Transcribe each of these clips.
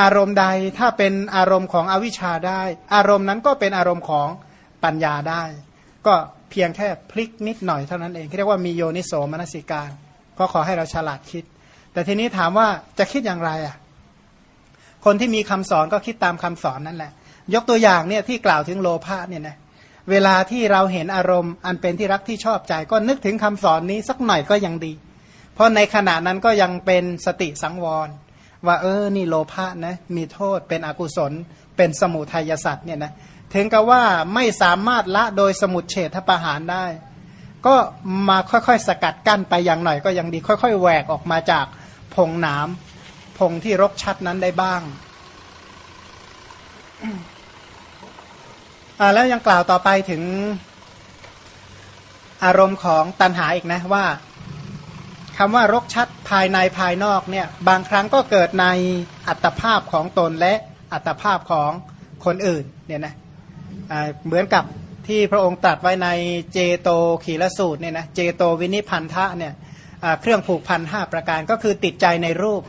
อารมณ์ใดถ้าเป็นอารมณ์ของอวิชชาได้ อารมณ์นั้นก็เป็นอารมณ์ของปัญญาได้ ก็เพียงแค่พลิกนิดหน่อยเท่านั้นเองเรียกว่ามีโยนิโสมนสิการ ก็ขอให้เราฉลาดคิด แต่ทีนี้ถามว่าจะคิดอย่างไรอะคนที่มีคำสอนก็คิดตามคำสอนนั่นแหละ ยกตัวอย่างเนี่ยที่กล่าวถึงโลภะเนี่ยนะเวลาที่เราเห็นอารมณ์ อันเป็นที่รักที่ชอบใจ ก็นึกถึงคำสอนนี้สักหน่อยก็ยังดี เพราะในขณะนั้นก็ยังเป็นสติสังวร ว่าเออนี่โลภะนะมีโทษเป็นอกุศล เป็นสมุทัยสัตว์เนี่ยนะถึงกับว่าไม่สามารถละโดยสมุดเฉทประหารได้ ก็มาค่อยๆสกัดกั้นไปอย่างหน่อยก็ยังดีค่อยๆแหวกออกมาจากพงหนามพงที่รกชัดนั้นได้บ้างอ่าแล้วยังกล่าวต่อไปถึงอารมณ์ของตันหาอีกนะว่า คำว่ารกชัดภายในภายนอกเนี่ยบางครั้งก็เกิดในอัตภาพของตนและอัตภาพของคนอื่นเนี่ยนะเหมือนกับที่พระองค์ตรัสไว้ในเจโตขีลสูตรเนี่ยนะเจโตวินิพันธะเนี่ยเครื่องผูกพันห้าประการก็คือติดใจในรูป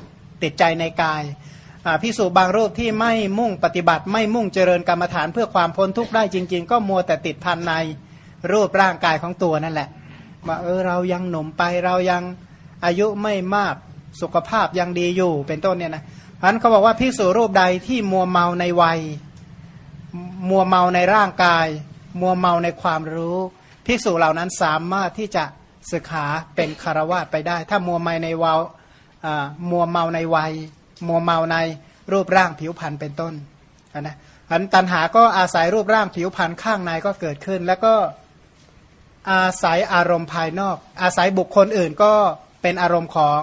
ติดใจในกายพิสูจบางรูปที่ไม่มุ่งปฏิบัติ ไม่มุ่งเจริญกรรมฐานเพื่อความพ้นทุกข์ได้จริง ๆ ก็มัวแต่ติดพันในรูปร่างกายของตัวนั่นแหละว่าเออเรายังหนุ่มไปเรายัง อายุไม่มากสุขภาพยังดีอยู่เป็นต้นเนี่ยนะเพราะนั้นเขาบอกว่าพิสูจรูปใดที่มัวเมาในวัย มัวเมาในร่างกาย มัวเมาในความรู้พิสูจเหล่านั้นสามารถที่จะศึกษาเป็นคารวะไปได้ ถ้ามัวเมาในวาวมัวเมาในวัย มัวเมาในรูปร่างผิวพรรณเป็นต้นนะอันตันหาก็อาศัยรูปร่างผิวพรรณข้างในก็เกิดขึ้น แล้วก็อาศัยอารมณ์ภายนอก อาศัยบุคคลอื่นก็ เป็นอารมณ์ของ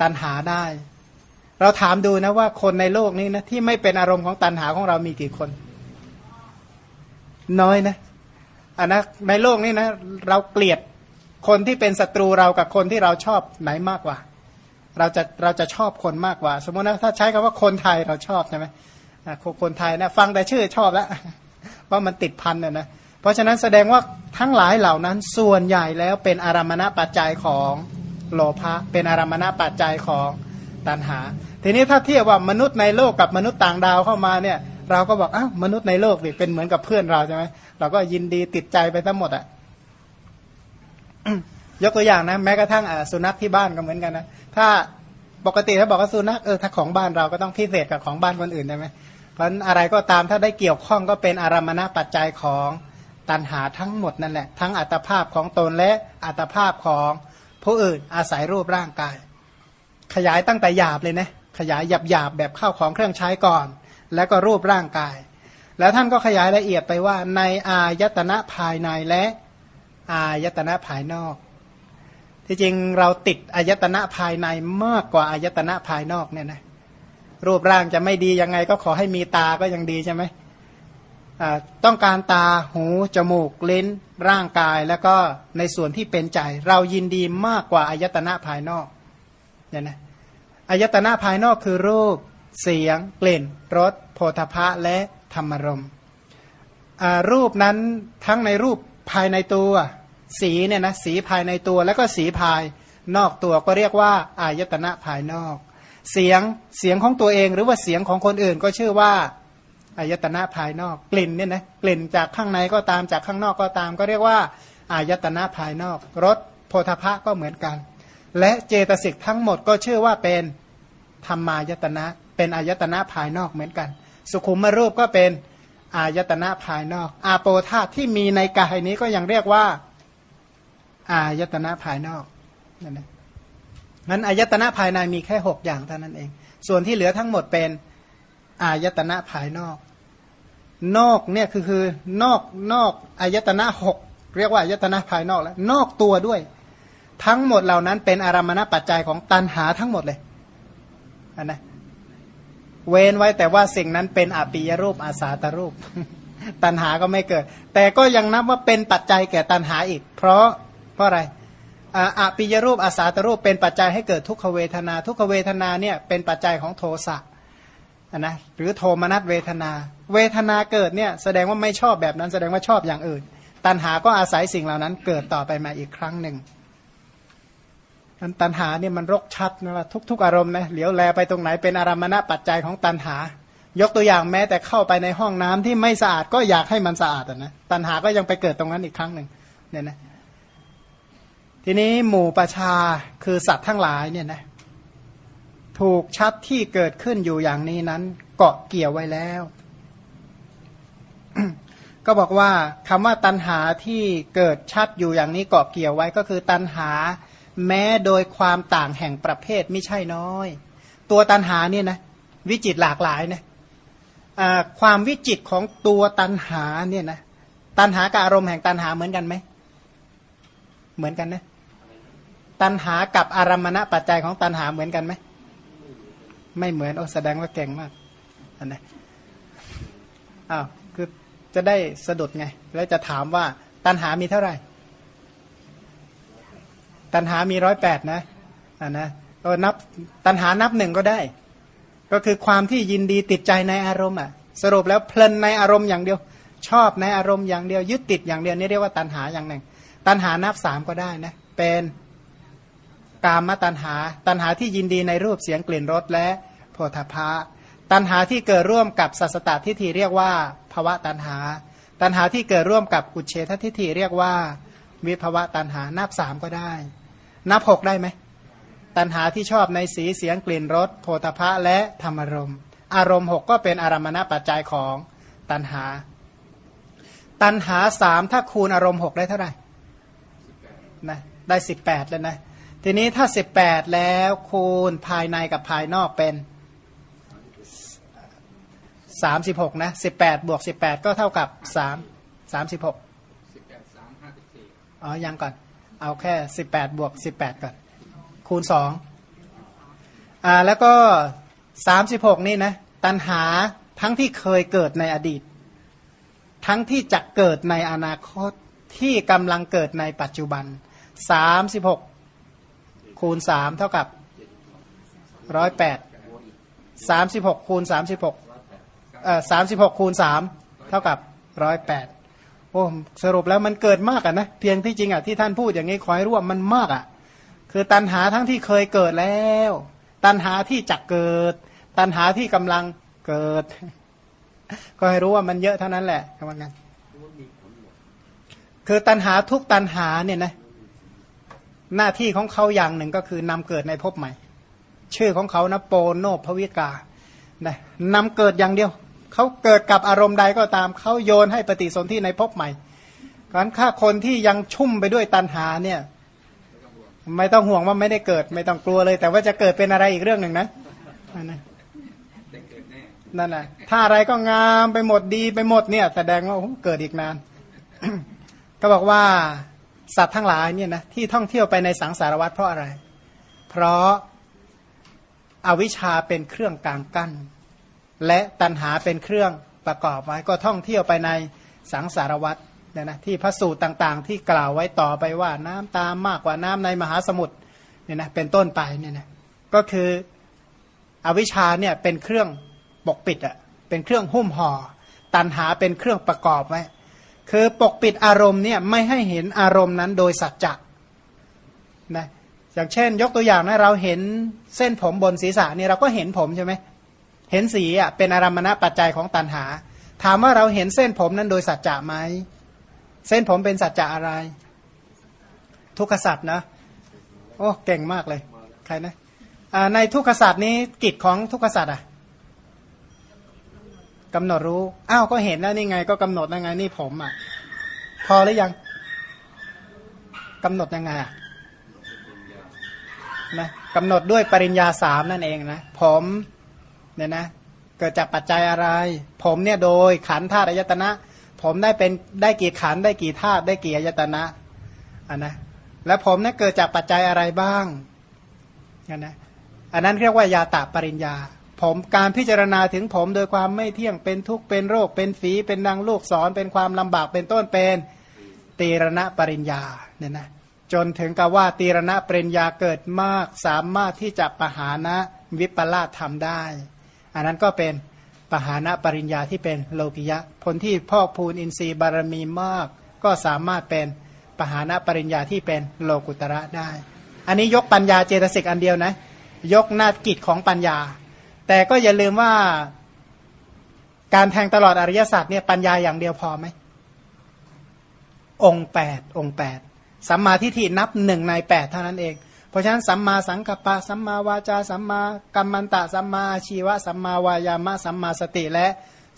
ตันหาได้ เราถามดูนะว่าคนในโลกนี้นะที่ไม่เป็นอารมณ์ของตันหาของเรามีกี่คน น้อยนะอันนะในโลกนี้นะ เราเกลียดคนที่เป็นศัตรูเรากับคนที่เราชอบไหนมากกว่า เราจะเราจะชอบคนมากกว่า สมมตินะถ้าใช้คำว่าคนไทยเราชอบใช่ไหมคนไทยนะฟังแต่ชื่อชอบแล้วเพราะมันติดพันนี่ยนะเพราะฉะนั้นแสดงว่าทั้งหลายเหล่านั้นส่วนใหญ่แล้วเป็นอารมณปัจจัยของ โลภะเป็นอารมณปัจจัยของตัณหา ทีนี้ถ้าเทียบว่ามนุษย์ในโลกกับมนุษย์ต่างดาวเข้ามาเนี่ย เราก็บอกอ้าวมนุษย์ในโลกนี่เป็นเหมือนกับเพื่อนเราใช่ไหมเราก็ยินดีติดใจไปทั้งหมดอะยกตัวอย่างนะแม้กระทั่งสุนัขที่บ้านก็เหมือนกันนะถ้าปกติถ้าบอกว่าสุนัขเออถ้าของบ้านเราก็ต้องพิเศษกับของบ้านคนอื่นใช่ไหมเพราะอะไรก็ตามถ้าได้เกี่ยวข้องก็เป็นอารมณปัจจัยของตันหาทั้งหมดนั่นแหละ ทั้งอัตภาพของตนและอัตภาพของ ผู้อื่นอาศัยรูปร่างกาย ขยายตั้งแต่หยาบเลยนะขยายหยาบหยาบแบบเข้าของเครื่องใช้ก่อน แล้วก็รูปร่างกาย แล้วท่านก็ขยายละเอียดไปว่าในอายตนะภายในและอายตนะภายนอก ที่จริงเราติดอายตนะภายในมากกว่าอายตนะภายนอกเนี่ยนะรูปร่างจะไม่ดียังไงก็ขอให้มีตาก็ยังดีใช่ไหม ต้องการตาหูจมูกลิ้น ร่างกายแล้วก็ในส่วนที่เป็นใจ เรายินดีมากกว่าอายตนะภายนอกเนี่ยนะอายตนะภายนอกคือรูป เสียง กลิ่นรสโพธพะและธรรมรมรูปนั้นทั้งในรูปภายในตัว สีเนี่ยนะสีภายในตัวแล้วก็สีภายนอกตัวก็เรียกว่าอายตนะภายนอก เสียงเสียงของตัวเองหรือว่าเสียงของคนอื่นก็ชื่อว่า อายตนะภายนอกกลิ่นเนี่ยนะกลิ่นจากข้างในก็ตามจากข้างนอกก็ตาม ก็เรียกว่าอายตนะภายนอกรสโพธพะก็เหมือนกัน และเจตสิกทั้งหมดก็ชื่อว่าเป็นธรรมายตนะ เป็นอายตนะภายนอกเหมือนกัน สุขุมรูปก็เป็นอายตนะภายนอก อาโปธาที่มีในกายนี้ก็ยังเรียกว่าอายตนะภายนอกนั่นเองนั้นอายตนะภายในมีแค่หกอย่างเท่านั้นเอง ส่วนที่เหลือทั้งหมดเป็น อายตนะภายนอก นอกเนี่ยคือคือนอกนอกอายตนะหกเรียกว่าอายตนะภายนอกแล้ว นอกตัวด้วย ทั้งหมดเหล่านั้นเป็นอารมณปัจจัยของตันหาทั้งหมดเลยนนะเว้นไว้แต่ว่าสิ่งนั้นเป็นอปิยรูปอาสาตรูป ตันหาก็ไม่เกิด แต่ก็ยังนับว่าเป็นปัจจัยแก่ตันหาอีก เพราะเพราะอะไรอปิยรูปอาสาตรูปเป็นปัจจัยให้เกิดทุกขเวทนา ทุกขเวทนาเนี่ยเป็นปัจจัยของโทสะ นะหรือโทมนัสเวทนา เวทนาเกิดเนี่ยแสดงว่าไม่ชอบแบบนั้น แสดงว่าชอบอย่างอื่น ตัณหาก็อาศัยสิ่งเหล่านั้น เกิดต่อไปมาอีกครั้งหนึ่งมันตัณหาเนี่ยมันรกชัดนะว่าทุก ๆ อารมณ์นะเหลียวแลไปตรงไหนเป็นอารมณะปัจจัยของตัณหา ยกตัวอย่างแม้แต่เข้าไปในห้องน้ำที่ไม่สะอาดก็อยากให้มันสะอาดนะตัณหาก็ยังไปเกิดตรงนั้นอีกครั้งหนึ่งเนี่ยนะทีนี้หมู่ประชาคือสัตว์ทั้งหลายเนี่ยนะ ถูกชัดที่เกิดขึ้นอยู่อย่างนี้นั้น เกาะเกี่ยวไว้แล้ว ก็บอกว่าคำว่าตันหาที่เกิดชัดอยู่อย่างนี้เกาะเกี่ยวไว้ก็คือตันหา แม้โดยความต่างแห่งประเภทไม่ใช่น้อย ตัวตันหาเนี่ยนะวิจิตหลากหลายนะความวิจิตของตัวตันหาเนี่ยนะตันหากับอารมณ์แห่งตันหาเหมือนกันไหมเหมือนกันนะตันหากับอารมณะปัจจัยของตันหาเหมือนกันไหม ไม่เหมือนโอ้แสดงว่าเก่งมากอันนี้อ้าวคือจะได้สะดุดไง แล้วจะถามว่าตันหามีเท่าไหร่ ตันหามีร้อยแปดนะอันนะก็นับตันหานับหนึ่งก็ได้ ก็คือความที่ยินดีติดใจในอารมณ์อะ สรุปแล้วเพลินในอารมณ์อย่างเดียว ชอบในอารมณ์อย่างเดียว ยึดติดอย่างเดียวนี่เรียกว่าตันหาอย่างหนึ่ง ตันหานับสามก็ได้นะ เป็น กามตัณหา ตัณหาที่ยินดีในรูปเสียงกลิ่นรสและโพธพะตัณหาที่เกิดร่วมกับสัสตตทิฏฐิเรียกว่าภวะตัณหา ตัณหาที่เกิดร่วมกับอุเฉททิฏฐิเรียกว่าวิภวะตัณหานับสามก็ได้ นับหกได้ไหมตัณหาที่ชอบในสีเสียงกลิ่นรสโพธพะและธรรมรมอารมณ์หกก็เป็นอารมณปัจจัยของตัณหา ตัณหาสามถ้าคูณอารมณ์หกได้เท่าไหร่นะได้สิบแปดแล้วนะ ทีนี้ถ้าสิบแปดแล้วคูณภายในกับภายนอกเป็นสามสิบหกนะสิบแปดบวกสิบแปดก็เท่ากับสามสามสิบหกสิบแปดสามห้าสิบสี่อ๋อ ยังก่อน เอาแค่สิบแปดบวกสิบแปดก่อน คูณสองอ่า แล้วก็สามสิบหกนี่นะ ตันหาทั้งที่เคยเกิดในอดีต ทั้งที่จะเกิดในอนาคตที่กำลังเกิดในปัจจุบันสามสิบหก คูณสามเท่ากับร้อยแปดสามสิบหกคูณสามสิบหกเอ่อสามสิบหกคูณสามเท่ากับร้อยแปดโอ้สรุปแล้วมันเกิดมากอะนะเพียงที่จริงอะที่ท่านพูดอย่างนี้ขอให้รู้ว่ามันมากอะ คือตันหาทั้งที่เคยเกิดแล้ว ตันหาที่จะเกิด ตันหาที่กำลังเกิด ก็ให้รู้ว่ามันเยอะเท่านั้นแหละคำว่างั้นคือตันหาทุกตันหาเนี่ยนะ หน้าที่ของเขาอย่างหนึ่งก็คือนำเกิดในภพใหม่ ชื่อของเขานะโปโนภวิกานะนำเกิดอย่างเดียว เขาเกิดกับอารมณ์ใดก็ตาม เขาโยนให้ปฏิสนธิในภพใหม่การฆ่าคนที่ยังชุ่มไปด้วยตันหาเนี่ย ไม่ต้องห่วงว่าไม่ได้เกิด ไม่ต้องกลัวเลย แต่ว่าจะเกิดเป็นอะไรอีกเรื่องหนึ่งนะนั่นแหละถ้าอะไรก็งามไปหมดดีไปหมดเนี่ย แสดงว่าเกิดอีกนาน ก็บอกว่า สัตว์ทั้งหลายเนี่ยนะที่ท่องเที่ยวไปในสังสารวัฏเพราะอะไร เพราะอาวิชชาเป็นเครื่องกลางกั้น และตัณหาเป็นเครื่องประกอบไว้ ก็ท่องเที่ยวไปในสังสารวัฏเนี่ยนะที่พระสูตรต่างๆ ที่กล่าวไว้ต่อไปว่าน้ำตามมากกว่าน้ำในมหาสมุทรเนี่ยนะเป็นต้นไปเนี่ยนะก็คืออวิชชาเนี่ยเป็นเครื่องปกปิดอะเป็นเครื่องหุ้มห่อตัณหาเป็นเครื่องประกอบไว้ คือปกปิดอารมณ์เนี่ยไม่ให้เห็นอารมณ์นั้นโดยสัจจะนะอย่างเช่น ยกตัวอย่างนะเราเห็นเส้นผมบนศีรษะนี่เราก็เห็นผมใช่ไหมเห็นสีอะเป็นอารมณะปัจจัยของตันหา ถามว่าเราเห็นเส้นผมนั้นโดยสัจจะไหมเส้นผมเป็นสัจจะอะไร ทุกขสัจนะ โอ้เก่งมากเลย ใครนะในทุกขสัจนี้กิจของทุกขสัจอะ กำหนดรู้ อ้าวก็เห็นแล้วนี่ไง ก็กำหนดยังไง นี่ผมอะ พอหรือยังกำหนดยังไงอะนะกำหนดด้วยปริญญาสามนั่นเองนะ ผมเนี่ยนะ เกิดจากปัจจัยอะไร ผมเนี่ยโดยขันธาตุอายตนะ ผมได้เป็นได้กี่ขันได้กี่ธาตุได้กี่อายตนะอันนะ แล้วผมเนี่ยเกิดจากปัจจัยอะไรบ้างอันนะ อันนั้นเรียกว่ายาตาปริญญา ผมการพิจารณาถึงผมโดยความไม่เที่ยงเป็นทุกข์เป็นโรค เป็นฝีเป็นนางลูกศรเป็นความลำบากเป็นต้นเป็นตีรณปริญญาเนี่ยนะจนถึงกับว่าตีรณปริญญาเกิดมากสามารถที่จะปหานะวิปลาสทำได้ อันนั้นก็เป็นปหานะปริญญาที่เป็นโลกิยะผลที่พ่อพูนอินทรีย์บารมีมาก ก็สามารถเป็นปหานะปริญญาที่เป็นโลกุตระได้ อันนี้ยกปัญญาเจตสิกอันเดียวนะ ยกหน้ากิจของปัญญา แต่ก็อย่าลืมว่าการแทงตลอดอริยสัจเนี่ยปัญญาอย่างเดียวพอไหม องค์แปดองค์แปดสัมมาทิฏฐินับหนึ่งในแปดเท่านั้นเอง เพราะฉะนั้นสัมมาสังกัปปะ สัมมาวาจา สัมมากัมมันตะ สัมมาชีวะ สัมมาวายามะ สัมมาสติและ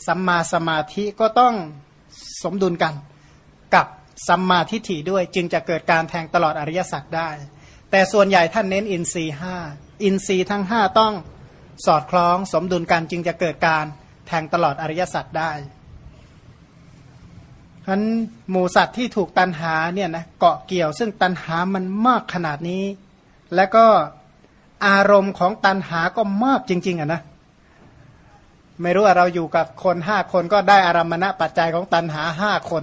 สัมมาสมาธิก็ต้องสมดุลกันกับสัมมาทิฏฐิด้วยจึงจะเกิดการแทงตลอดอริยสัจได้ แต่ส่วนใหญ่ท่านเน้นอินทรีห้าอินทรีย์ทั้งห้าต้อง สอดคล้องสมดุลกันจึงจะเกิดการแทงตลอดอริยสัจได้ฉะนั้นหมูสัตว์ที่ถูกตันหาเนี่ยนะเกาะเกี่ยว ซึ่งตันหามันมากขนาดนี้ แล้วก็อารมณ์ของตันหาก็มากจริง ๆอะนะไม่รู้ว่าเราอยู่กับคนห้าคนก็ได้อารมณะปัจจัยของตันหาห้าคน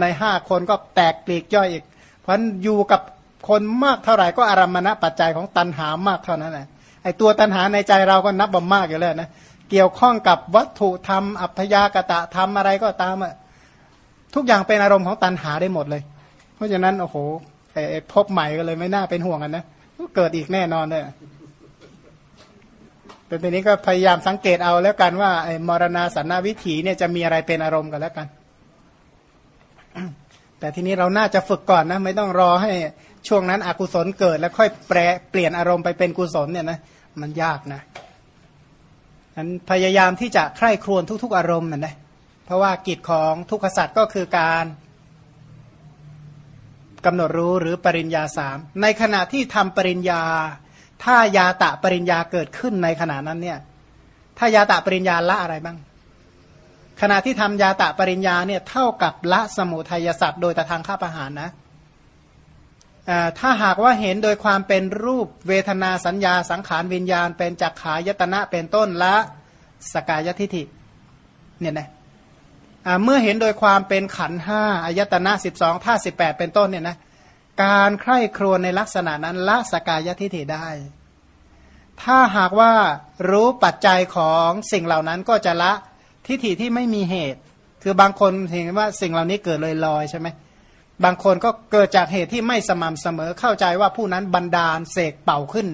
ในห้าคนก็แตกปลีกย่อยอีก เพราะอยู่กับคนมากเท่าไหร่ก็อารมณะปัจจัยของตันหามากเท่านั้นแหละ ไอตัวตันหาในใจเราก็นับบ่มากอยู่แล้วนะเกี่ยวข้องกับวัตถุธรรม อัพยากตะธรรมอะไรก็ตามอะทุกอย่างเป็นอารมณ์ของตันหาได้หมดเลย เพราะฉะนั้นโอ้โหไอพบใหม่ก็เลยไม่น่าเป็นห่วงกันนะเกิดอีกแน่นอนเลยแต่ทีนี้ก็พยายามสังเกตเอาแล้วกันว่าไอ้มรณาสันนวิถีเนี่ยจะมีอะไรเป็นอารมณ์กันแล้วกัน แต่ทีนี้เราน่าจะฝึกก่อนนะ ไม่ต้องรอให้ช่วงนั้นอกุศลเกิด แล้วค่อยแปรเปลี่ยนอารมณ์ไปเป็นกุศลเนี่ยนะมันยากนะนั้นพยายามที่จะใคร่ครวญทุก ๆ อารมณ์นั่นนะเพราะว่ากิจของทุกขสัตว์ก็คือการกำหนดรู้หรือปริญญาสามในขณะที่ทำปริญญา ถ้ายาตะปริญญาเกิดขึ้นในขณะนั้นเนี่ยถ้ายาตะปริญญาละอะไรบ้าง ขณะที่ทำยาตะปริญญาเนี่ยเท่ากับละสมุทัยสัตว์โดยแต่ทางข้าประหารนะถ้าหากว่าเห็นโดยความเป็นรูปเวทนาสัญญาสังขารวิญญาณ เป็นจักขายตนะเป็นต้นละสกายทิฐิเนี่ยนะเมื่อเห็นโดยความเป็นขันห้าอายตนะสิบสองท่าสิบแปดเป็นต้นเนี่ยนะการใคร่ครวญในลักษณะนั้นละสกายทิฐิได้ ถ้าหากว่ารู้ปัจจัยของสิ่งเหล่านั้นก็จะละ ทิฐิที่ไม่มีเหตุ คือบางคนเห็นว่าสิ่งเหล่านี้เกิดลอยลอยใช่ไหมบางคนก็เกิดจากเหตุที่ไม่สม่ำเสมอเข้าใจว่าผู้นั้นบันดาลเสกเป่าขึ้น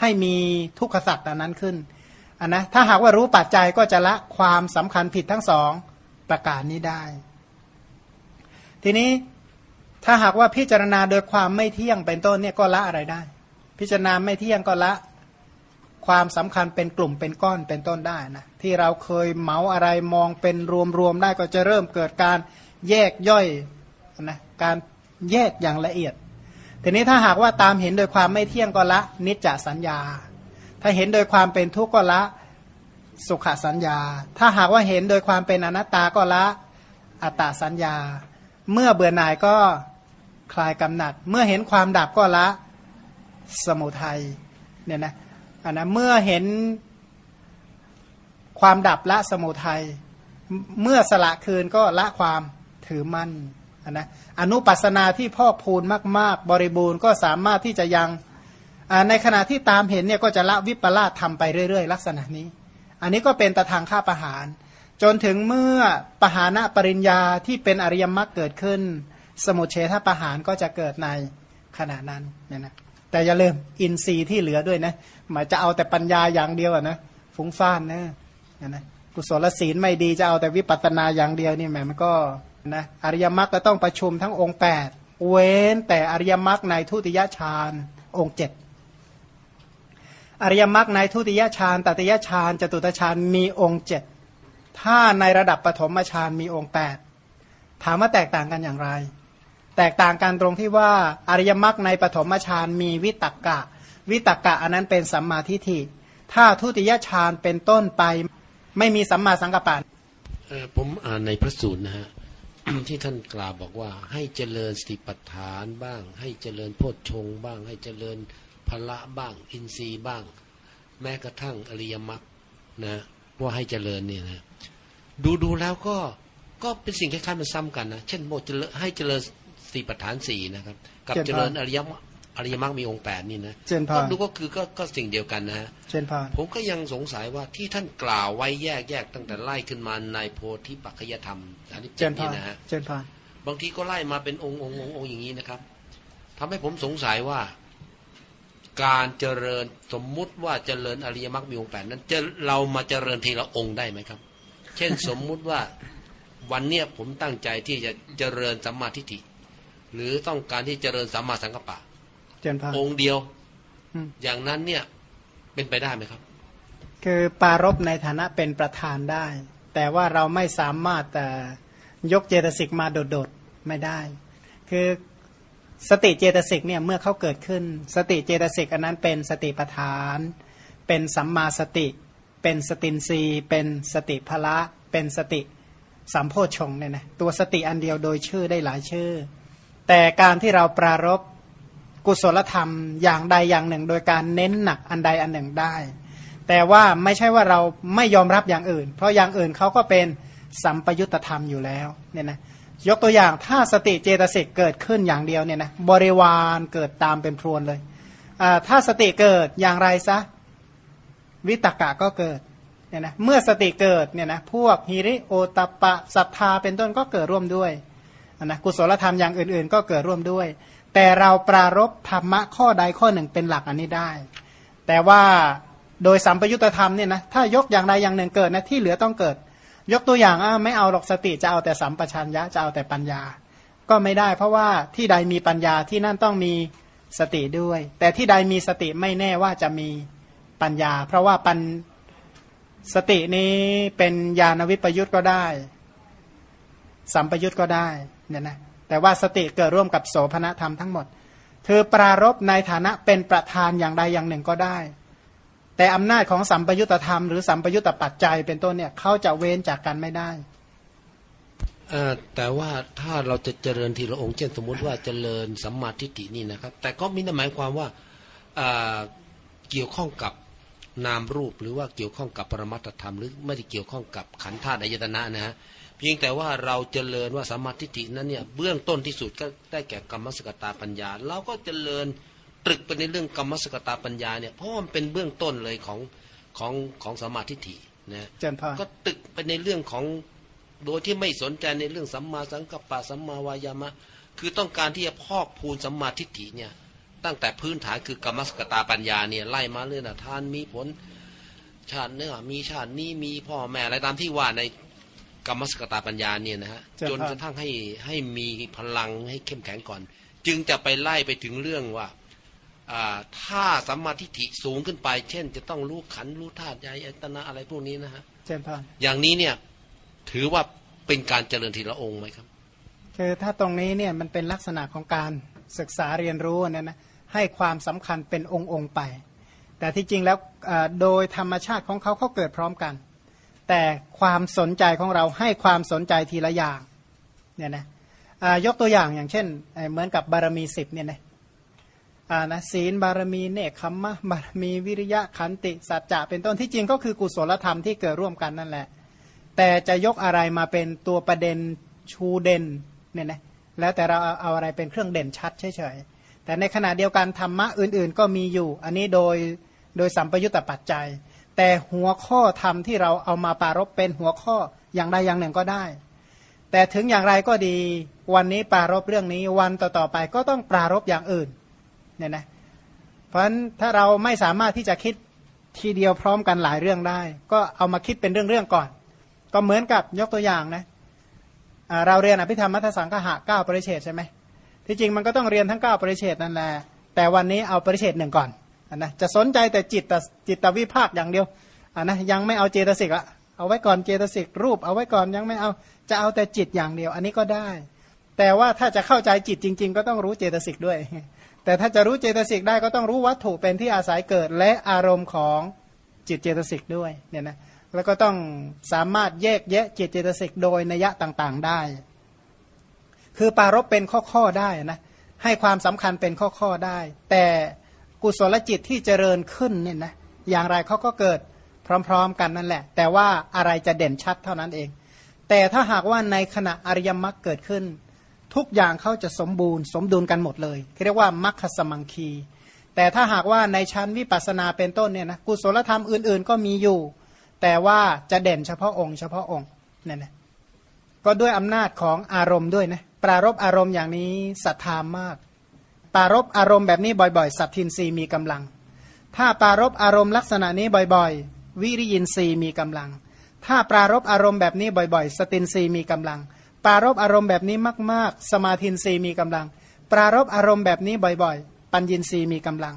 ให้มีทุกขสัตว์นั้นขึ้นอันนะถ้าหากว่ารู้ปัจจัยก็จะละความสำคัญผิดทั้งสองประการนี้ได้ ทีนี้ถ้าหากว่าพิจารณาโดยความไม่เที่ยงเป็นต้นเนี่ยก็ละอะไรได้ พิจารณาไม่เที่ยงก็ละ ความสำคัญเป็นกลุ่มเป็นก้อนเป็นต้นได้นะที่เราเคยเมาอะไรมองเป็นรวมๆได้ก็จะเริ่มเกิดการแยกย่อยนะการแยกอย่างละเอียด ทีนี้ถ้าหากว่าตามเห็นโดยความไม่เที่ยงก็ละ นิจจสัญญา ถ้าเห็นโดยความเป็นทุกข์ก็ละสุขสัญญา ถ้าหากว่าเห็นโดยความเป็นอนัตตาก็ละอัตตสัญญา เมื่อเบื่อหน่ายก็คลายกำหนัด เมื่อเห็นความดับก็ละสมุทัยเนี่ยนะ อันนะเมื่อเห็นความดับละสมุทัยเมื่อสละคืนก็ละความถือมั่นนะอนุปัสนาที่พอกพูนมาก ๆ บริบูรณ์ก็สามารถที่จะยังในขณะที่ตามเห็นเนี่ยก็จะละวิปลาสทำไปเรื่อย ๆ ลักษณะนี้ อันนี้ก็เป็นตะทางค่าประหาร จนถึงเมื่อปหานะปริญญาที่เป็นอริยมรรคเกิดขึ้น สมุเฉทประหารก็จะเกิดในขณะนั้นเนี่ยนะ แต่อย่าลืมอินทรีย์ที่เหลือด้วยนะหมายจะเอาแต่ปัญญาอย่างเดียวนะฟุ้งซ่านนะนะกุศลศีลไม่ดีจะเอาแต่วิปัสสนาอย่างเดียวนี่แหมมันก็นะอริยมรรคก็ต้องประชุมทั้งองค์ 8 เว้นแต่อริยมรรคในทุติยฌานองค์เจ็ดอริยมรรคในทุติยฌานตติยฌานจตุตฌานมีองค์เจ็ดถ้าในระดับปฐมฌานมีองค์ 8 ถามว่าแตกต่างกันอย่างไร แตกต่างกันตรงที่ว่าอริยมรรคในปฐมฌานมีวิตักกะ วิตักกะอันนั้นเป็นสัมมาทิฏฐิถ้าทุติยฌานเป็นต้นไปไม่มีสัมมาสังกัปปะผมอ่านในพระสูตรนะฮะที่ท่านกล่าวบอกว่า ให้เจริญสติปัฏฐานบ้าง ให้เจริญโพชฌงบ้าง ให้เจริญพละบ้าง อินทรีย์บ้าง แม้กระทั่งอริยมรรคนะว่าให้เจริญเนี่ยนะดูดูแล้วก็ก็เป็นสิ่งคล้ายๆมันซ้ำกันนะเช่นโมเจริญให้เจริญ สติปัฏฐานสี่นะครับ กับเจริญอริยมรรคอริยมรรคมีองค์แปดนี่นะก็ดูก็คือก็ก็สิ่งเดียวกันนะฮะเช่นพานผมก็ยังสงสัยว่าที่ท่านกล่าวไว้แยกแยกตั้งแต่ไล่ขึ้นมาในโพธิปัจจยธรรมอันนี้เจนนี่นะฮะเช่นพานบางทีก็ไล่มาเป็นองค์องค์องค์อย่างนี้นะครับทำให้ผมสงสัยว่า การเจริญสมมุติว่าเจริญอริยมรรคมีองค์แปดนั้นจะเรามาเจริญทีละองค์ได้ไหมครับ เช่นสมมุติว่าวันเนี้ยผมตั้งใจที่จะเจริญสัมมาทิฏฐิ หรือต้องการที่เจริญสัมมาสังกัปปะเจนพานองค์เดียวอืมอย่างนั้นเนี่ยเป็นไปได้ไหมครับ คือปรารบในฐานะเป็นประธานได้ แต่ว่าเราไม่สามารถแต่ยกเจตสิกมาโดดๆไม่ได้ คือสติเจตสิกเนี่ยเมื่อเขาเกิดขึ้น สติเจตสิกอันนั้นเป็นสติประธาน เป็นสัมมาสติ เป็นสตินรีเป็นสติพละ เป็นสติสัมโพชฌงค์เนี่ยนะตัวสติอันเดียวโดยชื่อได้หลายชื่อ แต่การที่เราปรารบกุศลธรรมอย่างใดอย่างหนึ่ง โดยการเน้นหนักอันใดอันหนึ่งได้ แต่ว่าไม่ใช่ว่าเราไม่ยอมรับอย่างอื่น เพราะอย่างอื่นเขาก็เป็นสัมปยุตธรรมอยู่แล้วเนี่ยนะยกตัวอย่างถ้าสติเจตสิกเกิดขึ้นอย่างเดียวเนี่ยนะบริวารเกิดตามเป็นพรวนเลยถ้าสติเกิดอย่างไรซะวิตกะก็เกิดเนี่ยนะเมื่อสติเกิดเนี่ยนะพวกฮิริโอตปปะศรัทธาเป็นต้นก็เกิดร่วมด้วย นะกุศลธรรมอย่างอื่นๆ ก็เกิดร่วมด้วย แต่เราปรารบธรรมะข้อใดข้อหนึ่งเป็นหลักอันนี้ได้ แต่ว่าโดยสัมปยุตธรรมเนี่ยนะถ้ายกอย่างใดอย่างหนึ่งเกิดนะที่เหลือต้องเกิด ยกตัวอย่างอะไม่เอาหรอกสติจะเอาแต่สัมปชัญญะจะเอาแต่ปัญญา ก็ไม่ได้ เพราะว่าที่ใดมีปัญญาที่นั่นต้องมีสติด้วย แต่ที่ใดมีสติไม่แน่ว่าจะมีปัญญา เพราะว่าปัญสตินี้เป็นญาณวิปยุตก็ได้ สัมปยุตก็ได้เนี่ยนะแต่ว่าสติเกิดร่วมกับโสภณธรรมทั้งหมด คือปรารบในฐานะเป็นประธานอย่างใดอย่างหนึ่งก็ได้ แต่อำนาจของสัมปยุตธรรมหรือสัมปยุตตปัจจัยเป็นต้นเนี่ยเขาจะเว้นจากกันไม่ได้แต่ว่าถ้าเราจะเจริญทีละองค์เช่นสมมติว่าเจริญสัมมาทิฏฐินี่นะครับ แต่ก็มีหมายความว่าเกี่ยวข้องกับนามรูปหรือว่าเกี่ยวข้องกับปรมัตธรรม หรือไม่ได้เกี่ยวข้องกับขันธ์ธาตุอายตนะนะฮะ พียงแต่ว่าเราเจริญว่าสัมมาทิฏฐินั้นเนี่ยเบื้องต้นที่สุดก็ได้แก่กรรมสกตาปัญญา เราก็เจริญตรึกไปในเรื่องกรรมสกตาปัญญาเนี่ยเพราะว่ามันเป็นเบื้องต้นเลยของของของสัมมาทิฏฐินะเจริญพรก็ตึกไปในเรื่องของโดยที่ไม่สนใจในเรื่องสัมมาสังกัปปะสัมมาวายามะ คือต้องการที่จะพอกพูนสัมมาทิฏฐิเนี่ยตั้งแต่พื้นฐานคือกรรมสกตาปัญญาเนี่ยไล่มาเรื่องนะทานมีผลชาติเนื้อมีชาตินี้มีพ่อแม่อะไรตามที่ว่าใน กรรมสกตาปัญญาเนี่ยนะฮะเจ้าจนค่ะกระทั่งให้ให้มีพลังให้เข้มแข็งก่อน จึงจะไปไล่ไปถึงเรื่องว่าอ่าถ้าสัมมาทิฏฐิสูงขึ้นไป เช่น จะต้องรู้ขันธ์รู้ธาตุยายตนะอะไรพวกนี้นะฮะเจริญพรอย่างนี้เนี่ยถือว่าเป็นการเจริญทีละองค์ไหมครับ คือถ้าตรงนี้เนี่ยมันเป็นลักษณะของการศึกษาเรียนรู้เนี่ยนะให้ความสำคัญเป็นองค์องค์ไป แต่ที่จริงแล้วเอ่อโดยธรรมชาติของเขาเขาเกิดพร้อมกัน แต่ความสนใจของเราให้ความสนใจทีละอย่างเนี่ยนะยกตัวอย่างอย่างเช่น เหมือนกับบารมีสิบเนี่ยนะอานะศีลบารมีเนคขมมะบารมีวิริยะขันติสัจจะเป็นต้นที่จริงก็คือกุศลธรรมที่เกิดร่วมกันนั่นแหละ แต่จะยกอะไรมาเป็นตัวประเด็นชูเด่นเนี่ยนะแล้วแต่เราเอาเอาอะไรเป็นเครื่องเด่นชัดเฉยๆแต่ในขณะเดียวกันธรรมะอื่นๆ ก็มีอยู่ อันนี้โดยโดยสัมปยุตตปัจจัย แต่หัวข้อธรรมที่เราเอามาปรารบเป็นหัวข้ออย่างใดอย่างหนึ่งก็ได้ แต่ถึงอย่างไรก็ดี วันนี้ปรารบเรื่องนี้วันต่อๆไปก็ต้องปรารบอย่างอื่นเนี่ยนะเพราะฉะนั้นถ้าเราไม่สามารถที่จะคิดทีเดียวพร้อมกันหลายเรื่องได้ ก็เอามาคิดเป็นเรื่องๆก่อน ก็เหมือนกับยกตัวอย่างนะเราเรียนอภิธรรมมัทสังคหะเก้าปริเฉดใช่ไหมที่จริงมันก็ต้องเรียนทั้งเก้าปริเฉดนั่นแหละแต่วันนี้เอาปริเฉดหนึ่งก่อน นนะจะสนใจแต่จิตตจิตวิภาคอย่างเดียวอ่านะยังไม่เอาเจตสิกอะเอาไว้ก่อนเจตสิกรูป เอาไว้ก่อนยังไม่เอาจะเอาแต่จิตอย่างเดียว อันนี้ก็ได้ แต่ว่าถ้าจะเข้าใจจิตจริง ๆ ก็ต้องรู้เจตสิกด้วย แต่ถ้าจะรู้เจตสิกได้ก็ต้องรู้วัตถุเป็นที่อาศัยเกิด และอารมณ์ของจิตเจตสิกด้วยเนี่ยนะแล้วก็ต้องสามารถแยกแยะจิตเจตสิกโดยนัยต่างๆได้ คือปารบเป็นข้อๆได้นะให้ความสำคัญเป็นข้อๆได้ แต่ กุศลจิตที่เจริญขึ้นเนี่ยนะอย่างไรเขาก็เกิดพร้อมๆกันนั่นแหละ แต่ว่าอะไรจะเด่นชัดเท่านั้นเอง แต่ถ้าหากว่าในขณะอริยมรรคเกิดขึ้น ทุกอย่างเขาจะสมบูรณ์ สมดุลกันหมดเลยเรียกว่ามัคคสมังคี แต่ถ้าหากว่าในชั้นวิปัสสนาเป็นต้นเนี่ยนะกุศลธรรมอื่นๆ ก็มีอยู่ แต่ว่าจะเด่นเฉพาะองค์ เฉพาะองค์เนี่ยนะก็ด้วยอำนาจของอารมณ์ด้วยนะปรารบอารมณ์อย่างนี้ศรัทธามาก ปารบอารมณ์แบบนี้บ่อยๆ สัตทินรีมีกำลัง ถ้าปารบอารมณ์ลักษณะนี้บ่อยๆ วิริยินรีมีกำลัง ถ้าปรารบอารมณ์แบบนี้บ่อยๆ สตินรีมีกำลัง ปรารบอารมณ์แบบนี้มาก ๆ สมาธินรีมีกำลัง ปรารบอารมณ์แบบนี้บ่อยๆ ปัญญินรีมีกำลัง